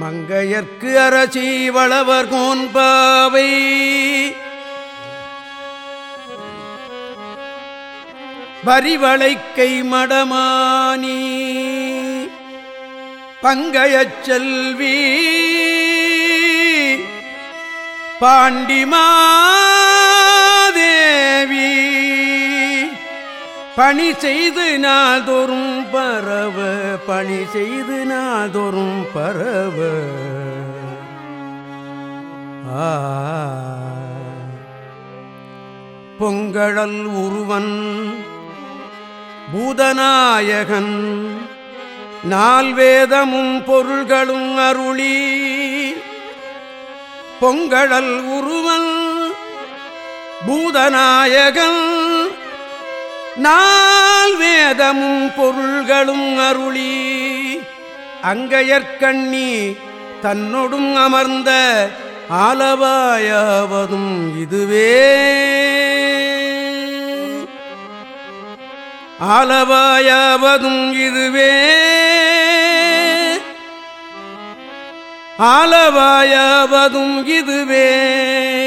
மங்கையர்க்கு அரசி வளவர் கோன்பாவை வரிவளைக்கை மடமானி. பங்கையச் செல்வி. பாண்டிமா பணி செய்து நாதொரும் பரவ பணி செய்து நாதொரும் பரவ. பொங்கழல் உருவன் பூதநாயகன் நால்வேதமும் பொருள்களும் அருளி. பொங்கழல் உருவன் பூதநாயகன் நால்வேதமும் பொருள்களும் அருளி அங்கையற்கண்ணி தன்னொடும் அமர்ந்த ஆலவாயாவதும் இதுவே. ஆலவாயாவதும் இதுவே. ஆலவாயாவதும் இதுவே.